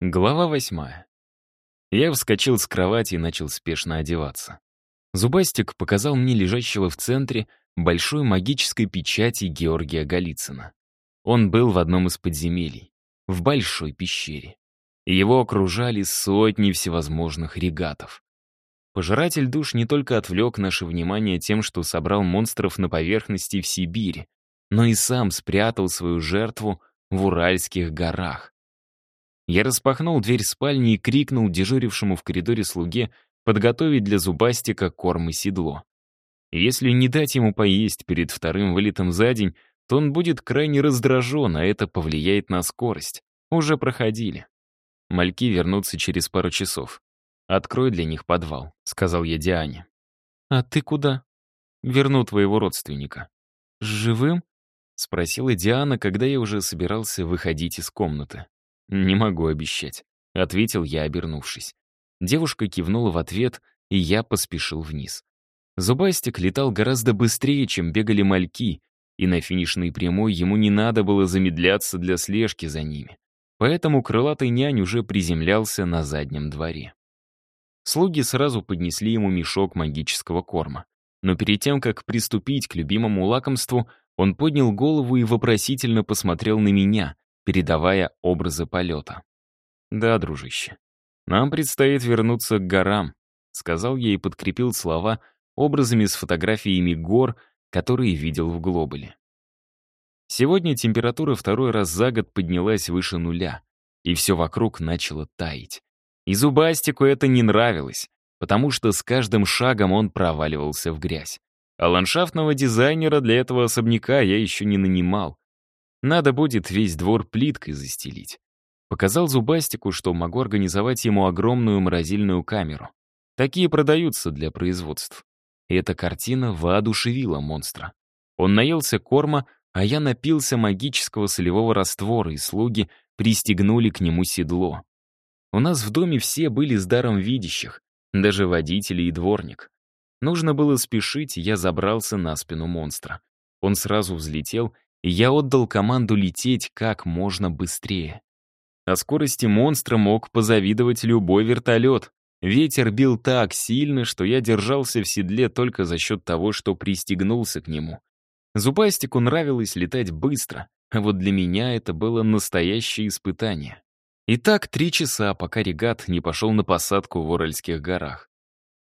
Глава восьмая. Я вскочил с кровати и начал спешно одеваться. Зубастик показал мне лежащего в центре большой магической печати Георгия Голицына. Он был в одном из подземелий, в большой пещере. Его окружали сотни всевозможных регатов. Пожиратель душ не только отвлек наше внимание тем, что собрал монстров на поверхности в Сибири, но и сам спрятал свою жертву в Уральских горах. Я распахнул дверь спальни и крикнул дежурившему в коридоре слуге подготовить для зубастика корм и седло. если не дать ему поесть перед вторым вылетом за день, то он будет крайне раздражен, а это повлияет на скорость. Уже проходили. Мальки вернутся через пару часов. «Открой для них подвал», — сказал я Диане. «А ты куда?» «Верну твоего родственника». «Живым?» — спросила Диана, когда я уже собирался выходить из комнаты. «Не могу обещать», — ответил я, обернувшись. Девушка кивнула в ответ, и я поспешил вниз. Зубастик летал гораздо быстрее, чем бегали мальки, и на финишной прямой ему не надо было замедляться для слежки за ними. Поэтому крылатый нянь уже приземлялся на заднем дворе. Слуги сразу поднесли ему мешок магического корма. Но перед тем, как приступить к любимому лакомству, он поднял голову и вопросительно посмотрел на меня, передавая образы полета. «Да, дружище, нам предстоит вернуться к горам», сказал я и подкрепил слова образами с фотографиями гор, которые видел в глобале. Сегодня температура второй раз за год поднялась выше нуля, и все вокруг начало таять. И Зубастику это не нравилось, потому что с каждым шагом он проваливался в грязь. А ландшафтного дизайнера для этого особняка я еще не нанимал, надо будет весь двор плиткой застелить. Показал Зубастику, что могу организовать ему огромную морозильную камеру. Такие продаются для производств. Эта картина воодушевила монстра. Он наелся корма, а я напился магического солевого раствора, и слуги пристегнули к нему седло. У нас в доме все были с даром видящих, даже водители и дворник. Нужно было спешить, и я забрался на спину монстра. Он сразу взлетел я отдал команду лететь как можно быстрее. О скорости монстра мог позавидовать любой вертолет. Ветер бил так сильно, что я держался в седле только за счет того, что пристегнулся к нему. Зубастику нравилось летать быстро, а вот для меня это было настоящее испытание. И так три часа, пока регат не пошел на посадку в Уральских горах.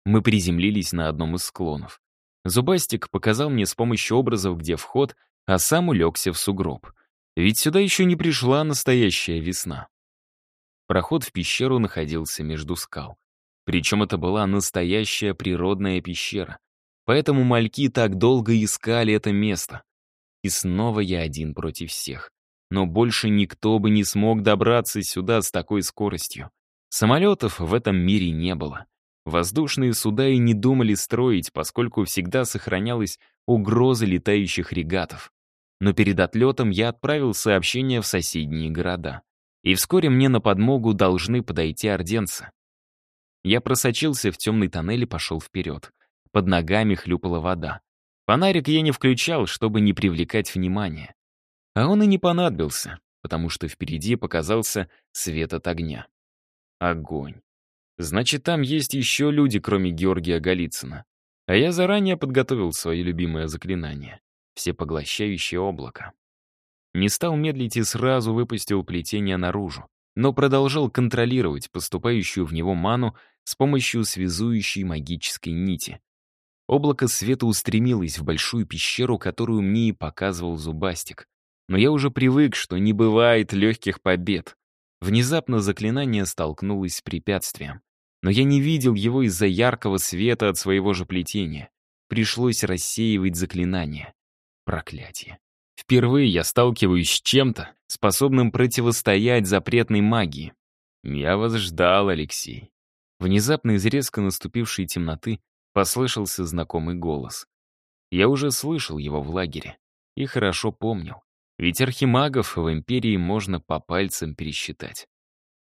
Мы приземлились на одном из склонов. Зубастик показал мне с помощью образов, где вход, а сам улегся в сугроб. Ведь сюда еще не пришла настоящая весна. Проход в пещеру находился между скал. Причем это была настоящая природная пещера. Поэтому мальки так долго искали это место. И снова я один против всех. Но больше никто бы не смог добраться сюда с такой скоростью. Самолетов в этом мире не было. Воздушные суда и не думали строить, поскольку всегда сохранялась угроза летающих регатов но перед отлетом я отправил сообщение в соседние города. И вскоре мне на подмогу должны подойти орденцы. Я просочился в темный тоннель и пошел вперед. Под ногами хлюпала вода. Фонарик я не включал, чтобы не привлекать внимания. А он и не понадобился, потому что впереди показался свет от огня. Огонь. Значит, там есть еще люди, кроме Георгия Голицына. А я заранее подготовил свое любимое заклинание всепоглощающее облако. Не стал медлить и сразу выпустил плетение наружу, но продолжал контролировать поступающую в него ману с помощью связующей магической нити. Облако света устремилось в большую пещеру, которую мне и показывал Зубастик. Но я уже привык, что не бывает легких побед. Внезапно заклинание столкнулось с препятствием. Но я не видел его из-за яркого света от своего же плетения. Пришлось рассеивать заклинание. Проклятие. Впервые я сталкиваюсь с чем-то, способным противостоять запретной магии. Я вас ждал, Алексей. Внезапно из резко наступившей темноты послышался знакомый голос. Я уже слышал его в лагере и хорошо помнил. Ведь архимагов в Империи можно по пальцам пересчитать.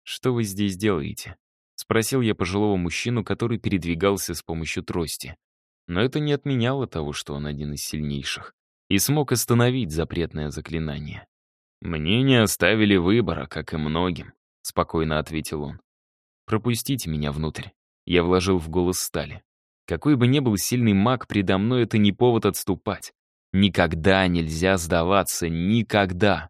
«Что вы здесь делаете?» — спросил я пожилого мужчину, который передвигался с помощью трости. Но это не отменяло того, что он один из сильнейших и смог остановить запретное заклинание. Мне не оставили выбора, как и многим. — спокойно ответил он. «Пропустите меня внутрь». Я вложил в голос стали. Какой бы ни был сильный маг, предо мной это не повод отступать. Никогда нельзя сдаваться, никогда.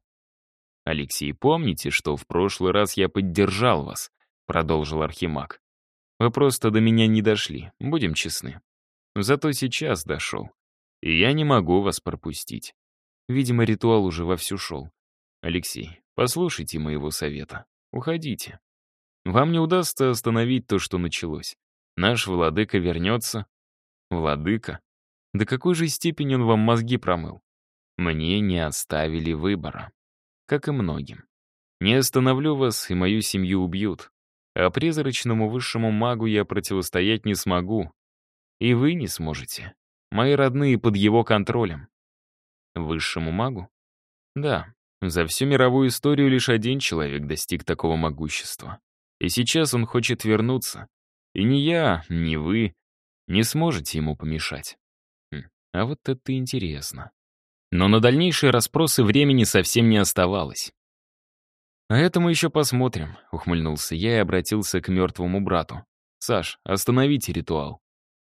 «Алексей, помните, что в прошлый раз я поддержал вас?» — продолжил Архимаг. «Вы просто до меня не дошли, будем честны. Зато сейчас дошел. И я не могу вас пропустить. Видимо, ритуал уже вовсю шел. Алексей, послушайте моего совета. Уходите. Вам не удастся остановить то, что началось. Наш владыка вернется. Владыка? До какой же степени он вам мозги промыл? Мне не оставили выбора. Как и многим. Не остановлю вас, и мою семью убьют. А призрачному высшему магу я противостоять не смогу. И вы не сможете. Мои родные под его контролем. Высшему магу? Да, за всю мировую историю лишь один человек достиг такого могущества. И сейчас он хочет вернуться. И ни я, ни вы не сможете ему помешать. Хм, а вот это интересно. Но на дальнейшие расспросы времени совсем не оставалось. «А это мы еще посмотрим», — ухмыльнулся я и обратился к мертвому брату. «Саш, остановите ритуал».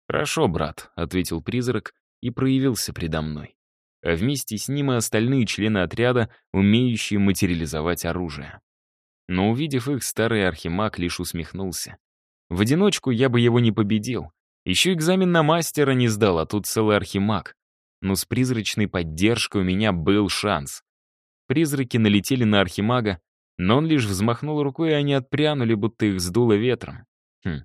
«Хорошо, брат», — ответил призрак и проявился предо мной. А вместе с ним и остальные члены отряда, умеющие материализовать оружие. Но увидев их, старый архимаг лишь усмехнулся. В одиночку я бы его не победил. Еще экзамен на мастера не сдал, а тут целый архимаг. Но с призрачной поддержкой у меня был шанс. Призраки налетели на архимага, но он лишь взмахнул рукой, и они отпрянули, будто их сдуло ветром. Хм,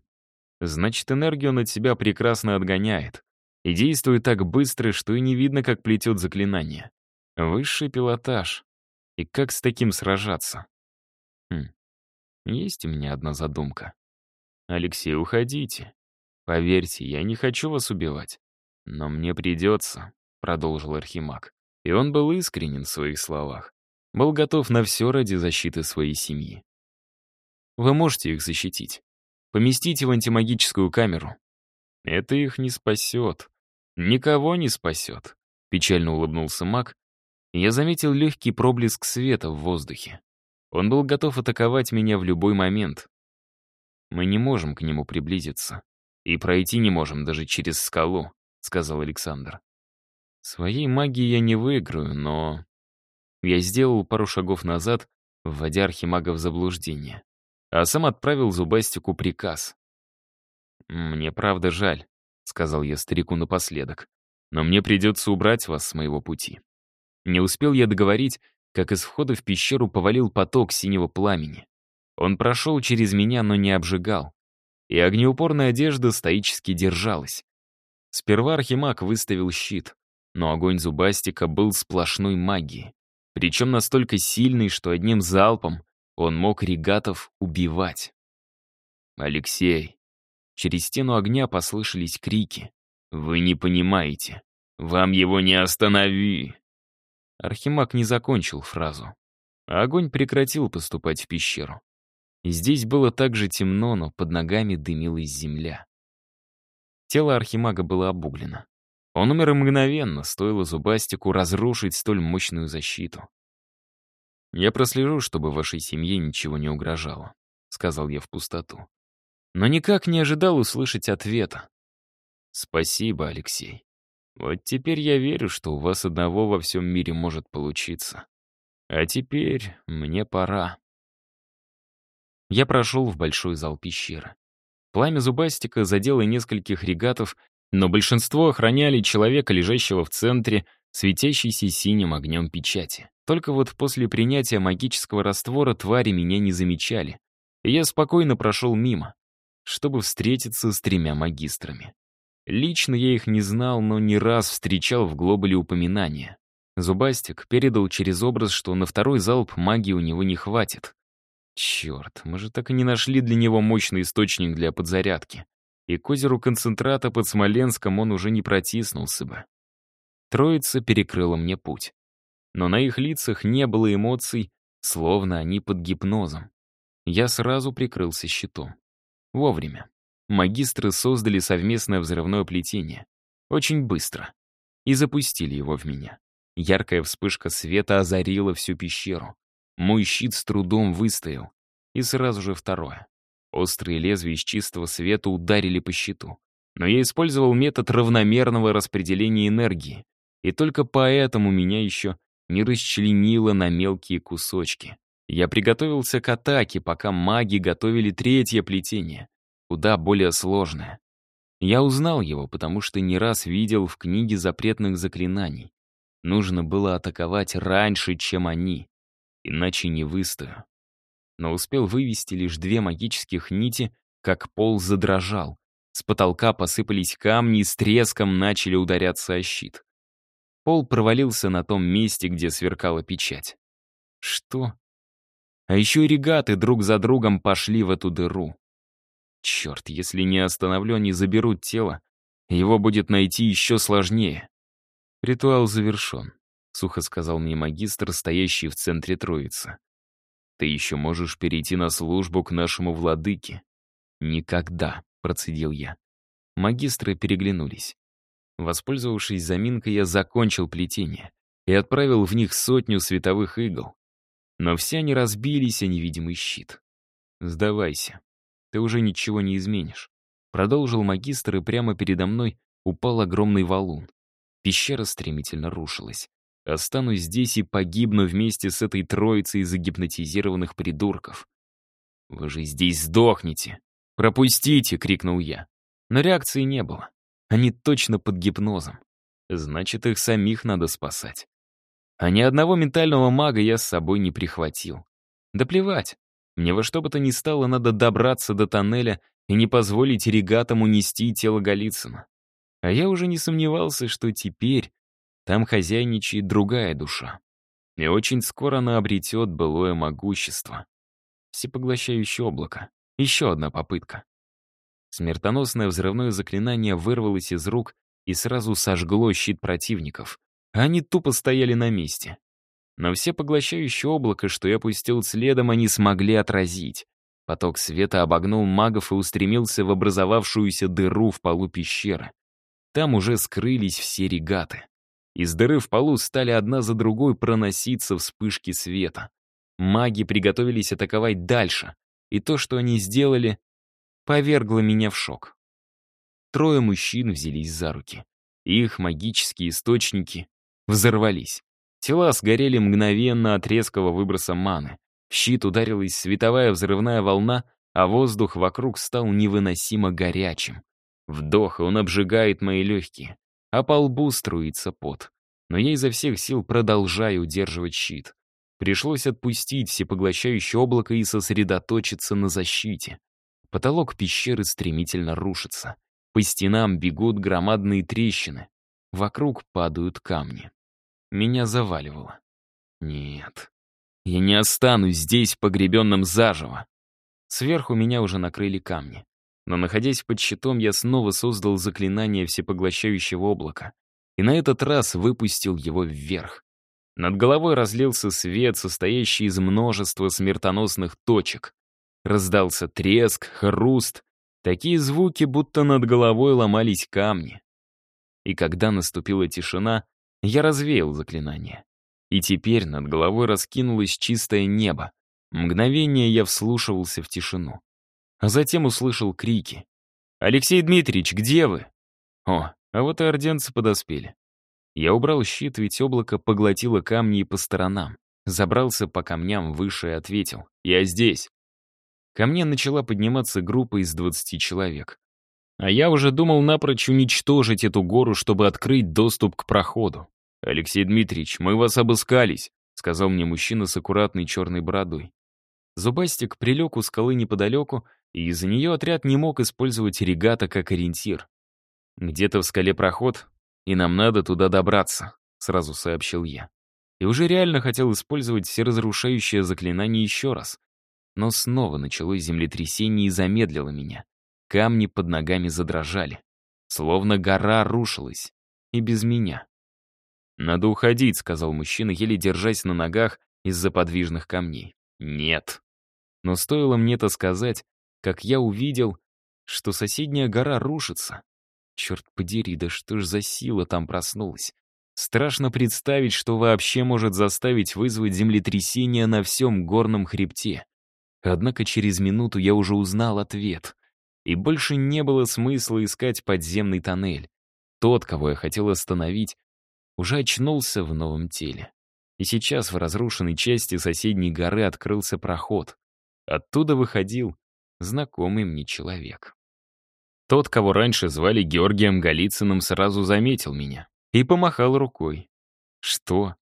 Значит, энергию он от себя прекрасно отгоняет. И действует так быстро, что и не видно, как плетет заклинание. Высший пилотаж. И как с таким сражаться? Хм. Есть у меня одна задумка. Алексей, уходите. Поверьте, я не хочу вас убивать. Но мне придется, продолжил Архимаг. И он был искренен в своих словах. Был готов на все ради защиты своей семьи. Вы можете их защитить. Поместите в антимагическую камеру. Это их не спасет. Никого не спасет. Печально улыбнулся маг. Я заметил легкий проблеск света в воздухе. Он был готов атаковать меня в любой момент. Мы не можем к нему приблизиться. И пройти не можем даже через скалу, сказал Александр. Своей магией я не выиграю, но... Я сделал пару шагов назад, вводя архимага в заблуждение а сам отправил Зубастику приказ. «Мне правда жаль», — сказал я старику напоследок, «но мне придется убрать вас с моего пути». Не успел я договорить, как из входа в пещеру повалил поток синего пламени. Он прошел через меня, но не обжигал. И огнеупорная одежда стоически держалась. Сперва Архимаг выставил щит, но огонь Зубастика был сплошной магией. Причем настолько сильный, что одним залпом он мог регатов убивать. «Алексей!» Через стену огня послышались крики. «Вы не понимаете. Вам его не останови!» Архимаг не закончил фразу. огонь прекратил поступать в пещеру. Здесь было так же темно, но под ногами дымилась земля. Тело Архимага было обуглено. Он умер мгновенно, стоило Зубастику разрушить столь мощную защиту. «Я прослежу, чтобы вашей семье ничего не угрожало», — сказал я в пустоту. Но никак не ожидал услышать ответа. «Спасибо, Алексей. Вот теперь я верю, что у вас одного во всем мире может получиться. А теперь мне пора». Я прошел в большой зал пещеры. Пламя зубастика задело нескольких регатов, но большинство охраняли человека, лежащего в центре, светящейся синим огнем печати. Только вот после принятия магического раствора твари меня не замечали, я спокойно прошел мимо, чтобы встретиться с тремя магистрами. Лично я их не знал, но не раз встречал в глобале упоминания. Зубастик передал через образ, что на второй залп магии у него не хватит. Черт, мы же так и не нашли для него мощный источник для подзарядки. И к озеру концентрата под Смоленском он уже не протиснулся бы. Троица перекрыла мне путь но на их лицах не было эмоций, словно они под гипнозом. Я сразу прикрылся щитом. Вовремя. Магистры создали совместное взрывное плетение. Очень быстро. И запустили его в меня. Яркая вспышка света озарила всю пещеру. Мой щит с трудом выстоял. и сразу же второе. Острые лезвия из чистого света ударили по щиту. Но я использовал метод равномерного распределения энергии, и только поэтому меня еще не расчленило на мелкие кусочки. Я приготовился к атаке, пока маги готовили третье плетение, куда более сложное. Я узнал его, потому что не раз видел в книге запретных заклинаний. Нужно было атаковать раньше, чем они, иначе не выстою. Но успел вывести лишь две магических нити, как пол задрожал. С потолка посыпались камни и с треском начали ударяться о щит. Пол провалился на том месте, где сверкала печать. Что? А еще и регаты друг за другом пошли в эту дыру. Черт, если не остановлю, они заберут тело. Его будет найти еще сложнее. Ритуал завершен, сухо сказал мне магистр, стоящий в центре троицы. Ты еще можешь перейти на службу к нашему владыке. Никогда, процедил я. Магистры переглянулись. Воспользовавшись заминкой, я закончил плетение и отправил в них сотню световых игл. Но все они разбились о невидимый щит. «Сдавайся. Ты уже ничего не изменишь». Продолжил магистр, и прямо передо мной упал огромный валун. Пещера стремительно рушилась. Останусь здесь и погибну вместе с этой троицей загипнотизированных придурков. «Вы же здесь сдохнете!» «Пропустите!» — крикнул я. Но реакции не было. Они точно под гипнозом. Значит, их самих надо спасать. А ни одного ментального мага я с собой не прихватил. Да плевать. Мне во что бы то ни стало надо добраться до тоннеля и не позволить регатам унести тело Голицына. А я уже не сомневался, что теперь там хозяйничает другая душа. И очень скоро она обретет былое могущество. Всепоглощающее облако. Еще одна попытка. Смертоносное взрывное заклинание вырвалось из рук и сразу сожгло щит противников. Они тупо стояли на месте. Но все поглощающее облако, что я пустил следом, они смогли отразить. Поток света обогнул магов и устремился в образовавшуюся дыру в полу пещеры. Там уже скрылись все регаты. Из дыры в полу стали одна за другой проноситься вспышки света. Маги приготовились атаковать дальше, и то, что они сделали, повергло меня в шок. Трое мужчин взялись за руки. Их магические источники взорвались. Тела сгорели мгновенно от резкого выброса маны. В щит ударилась световая взрывная волна, а воздух вокруг стал невыносимо горячим. Вдох, и он обжигает мои легкие, а по лбу струится пот. Но я изо всех сил продолжаю удерживать щит. Пришлось отпустить всепоглощающее облако и сосредоточиться на защите. Потолок пещеры стремительно рушится. По стенам бегут громадные трещины. Вокруг падают камни. Меня заваливало. Нет, я не останусь здесь погребенным заживо. Сверху меня уже накрыли камни. Но, находясь под щитом, я снова создал заклинание всепоглощающего облака. И на этот раз выпустил его вверх. Над головой разлился свет, состоящий из множества смертоносных точек. Раздался треск, хруст. Такие звуки, будто над головой ломались камни. И когда наступила тишина, я развеял заклинание. И теперь над головой раскинулось чистое небо. Мгновение я вслушивался в тишину. А затем услышал крики. «Алексей Дмитриевич, где вы?» О, а вот и орденцы подоспели. Я убрал щит, ведь облако поглотило камни и по сторонам. Забрался по камням выше и ответил. «Я здесь». Ко мне начала подниматься группа из 20 человек. А я уже думал напрочь уничтожить эту гору, чтобы открыть доступ к проходу. «Алексей Дмитриевич, мы вас обыскались», — сказал мне мужчина с аккуратной черной бородой. Зубастик прилег у скалы неподалеку, и из-за нее отряд не мог использовать регата как ориентир. «Где-то в скале проход, и нам надо туда добраться», — сразу сообщил я. И уже реально хотел использовать всеразрушающее заклинание еще раз, но снова началось землетрясение и замедлило меня. Камни под ногами задрожали. Словно гора рушилась. И без меня. «Надо уходить», — сказал мужчина, еле держась на ногах из-за подвижных камней. «Нет». Но стоило мне это сказать, как я увидел, что соседняя гора рушится. Черт подери, да что ж за сила там проснулась. Страшно представить, что вообще может заставить вызвать землетрясение на всем горном хребте. Однако через минуту я уже узнал ответ. И больше не было смысла искать подземный тоннель. Тот, кого я хотел остановить, уже очнулся в новом теле. И сейчас в разрушенной части соседней горы открылся проход. Оттуда выходил знакомый мне человек. Тот, кого раньше звали Георгием Голицыным, сразу заметил меня и помахал рукой. Что?